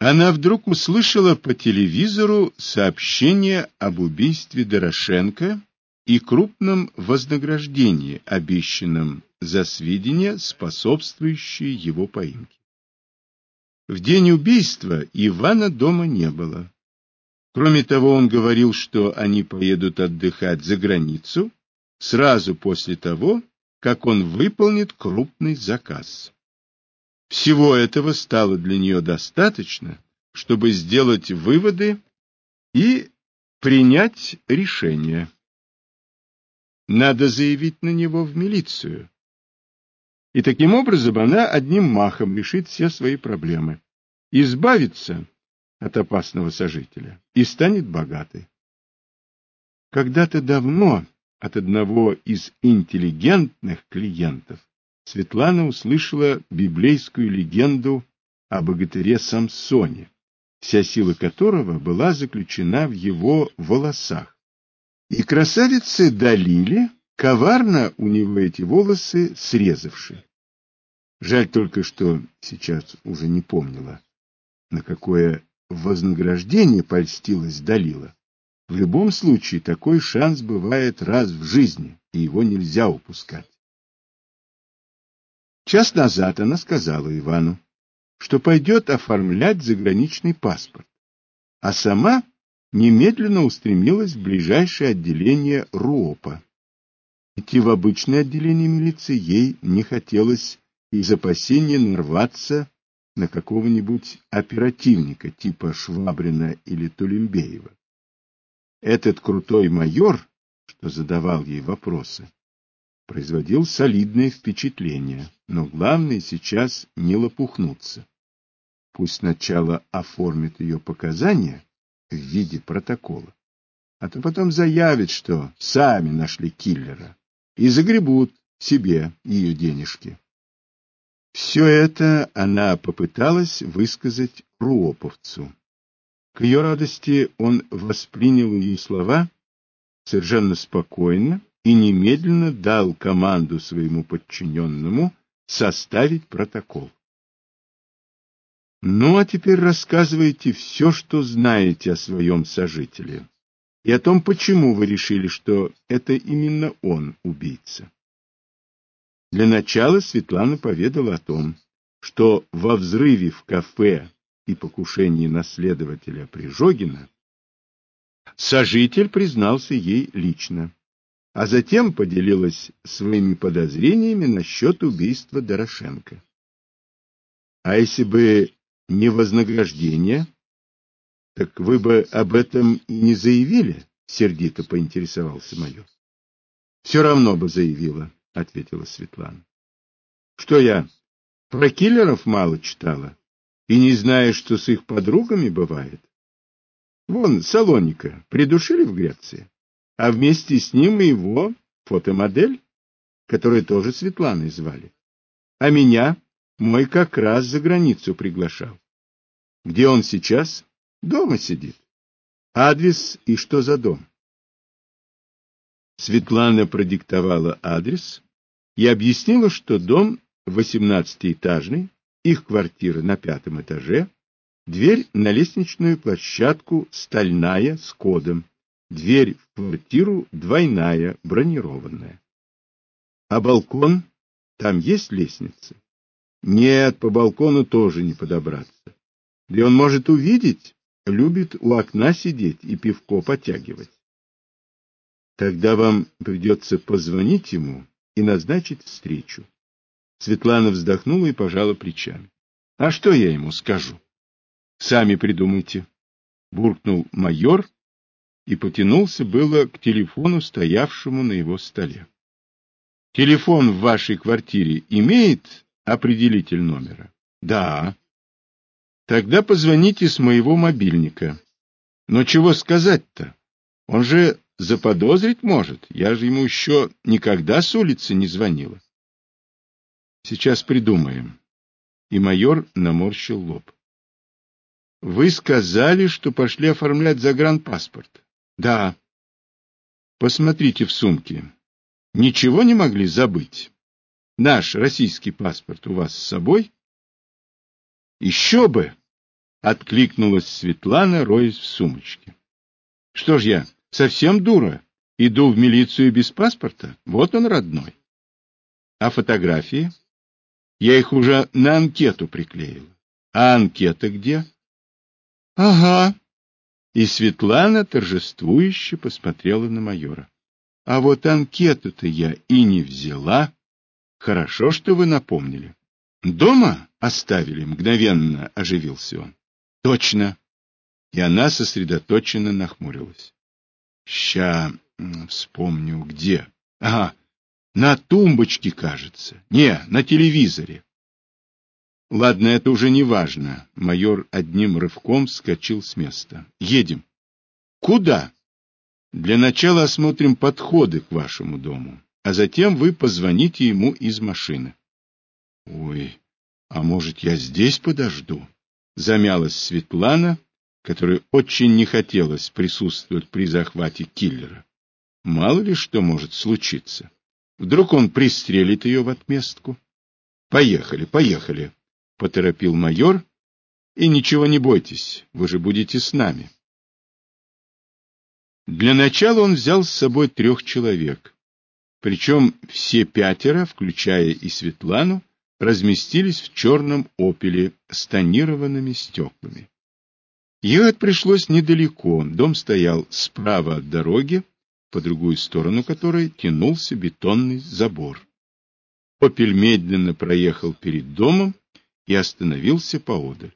Она вдруг услышала по телевизору сообщение об убийстве Дорошенко и крупном вознаграждении, обещанном за сведения, способствующие его поимке. В день убийства Ивана дома не было. Кроме того, он говорил, что они поедут отдыхать за границу сразу после того, как он выполнит крупный заказ. Всего этого стало для нее достаточно, чтобы сделать выводы и принять решение. Надо заявить на него в милицию. И таким образом она одним махом решит все свои проблемы, избавится от опасного сожителя и станет богатой. Когда-то давно от одного из интеллигентных клиентов Светлана услышала библейскую легенду о богатыре Самсоне, вся сила которого была заключена в его волосах. И красавицы Далили коварно у него эти волосы срезавши. Жаль только, что сейчас уже не помнила, на какое вознаграждение польстилась Далила. В любом случае, такой шанс бывает раз в жизни, и его нельзя упускать. Час назад она сказала Ивану, что пойдет оформлять заграничный паспорт, а сама немедленно устремилась в ближайшее отделение РУОПа. Идти в обычное отделение милиции ей не хотелось из опасения нарваться на какого-нибудь оперативника типа Швабрина или Тулембеева. Этот крутой майор, что задавал ей вопросы, производил солидное впечатление, но главное сейчас не лопухнуться. Пусть сначала оформит ее показания в виде протокола, а то потом заявит, что сами нашли киллера и загребут себе ее денежки. Все это она попыталась высказать Руоповцу. К ее радости он воспринял ее слова совершенно спокойно и немедленно дал команду своему подчиненному составить протокол. Ну, а теперь рассказывайте все, что знаете о своем сожителе, и о том, почему вы решили, что это именно он убийца. Для начала Светлана поведала о том, что во взрыве в кафе и покушении наследователя Прижогина сожитель признался ей лично а затем поделилась своими подозрениями насчет убийства Дорошенко. А если бы не вознаграждение, так вы бы об этом и не заявили, сердито поинтересовался майор. Все равно бы заявила, ответила Светлана. Что я про киллеров мало читала и не знаю, что с их подругами бывает. Вон Салоника придушили в Греции а вместе с ним и его фотомодель, которую тоже Светланой звали. А меня мой как раз за границу приглашал. Где он сейчас? Дома сидит. Адрес и что за дом? Светлана продиктовала адрес и объяснила, что дом восемнадцатиэтажный, их квартира на пятом этаже, дверь на лестничную площадку стальная с кодом Дверь в квартиру двойная, бронированная. А балкон? Там есть лестница? Нет, по балкону тоже не подобраться. Да он может увидеть, любит у окна сидеть и пивко потягивать. Тогда вам придется позвонить ему и назначить встречу. Светлана вздохнула и пожала плечами. — А что я ему скажу? — Сами придумайте. Буркнул майор и потянулся было к телефону, стоявшему на его столе. — Телефон в вашей квартире имеет определитель номера? — Да. — Тогда позвоните с моего мобильника. Но чего сказать-то? Он же заподозрить может. Я же ему еще никогда с улицы не звонила. — Сейчас придумаем. И майор наморщил лоб. — Вы сказали, что пошли оформлять загранпаспорт. Да. Посмотрите в сумке. Ничего не могли забыть? Наш российский паспорт у вас с собой? Еще бы! Откликнулась Светлана, роясь в сумочке. Что ж я, совсем дура? Иду в милицию без паспорта? Вот он, родной. А фотографии? Я их уже на анкету приклеила. А анкета где? Ага. И Светлана торжествующе посмотрела на майора. А вот анкету-то я и не взяла. Хорошо, что вы напомнили. Дома оставили, мгновенно оживился он. Точно. И она сосредоточенно нахмурилась. Ща вспомню, где. Ага, на тумбочке, кажется. Не, на телевизоре. Ладно, это уже не важно. Майор одним рывком вскочил с места. Едем. Куда? Для начала осмотрим подходы к вашему дому, а затем вы позвоните ему из машины. Ой, а может, я здесь подожду? Замялась Светлана, которой очень не хотелось присутствовать при захвате киллера. Мало ли что может случиться. Вдруг он пристрелит ее в отместку. Поехали, поехали, поторопил майор. И ничего не бойтесь, вы же будете с нами. Для начала он взял с собой трех человек. Причем все пятеро, включая и Светлану, разместились в черном опеле с тонированными стеклами. Ехать пришлось недалеко, дом стоял справа от дороги, по другую сторону которой тянулся бетонный забор. Опель медленно проехал перед домом и остановился поодаль.